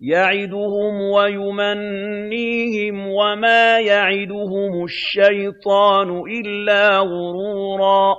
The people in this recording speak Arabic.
يَعِدُهُمْ وَيُمَنِّيهِمْ ۖ وَمَا يَعِدُهُمُ الشَّيْطَانُ إِلَّا غُرُورًا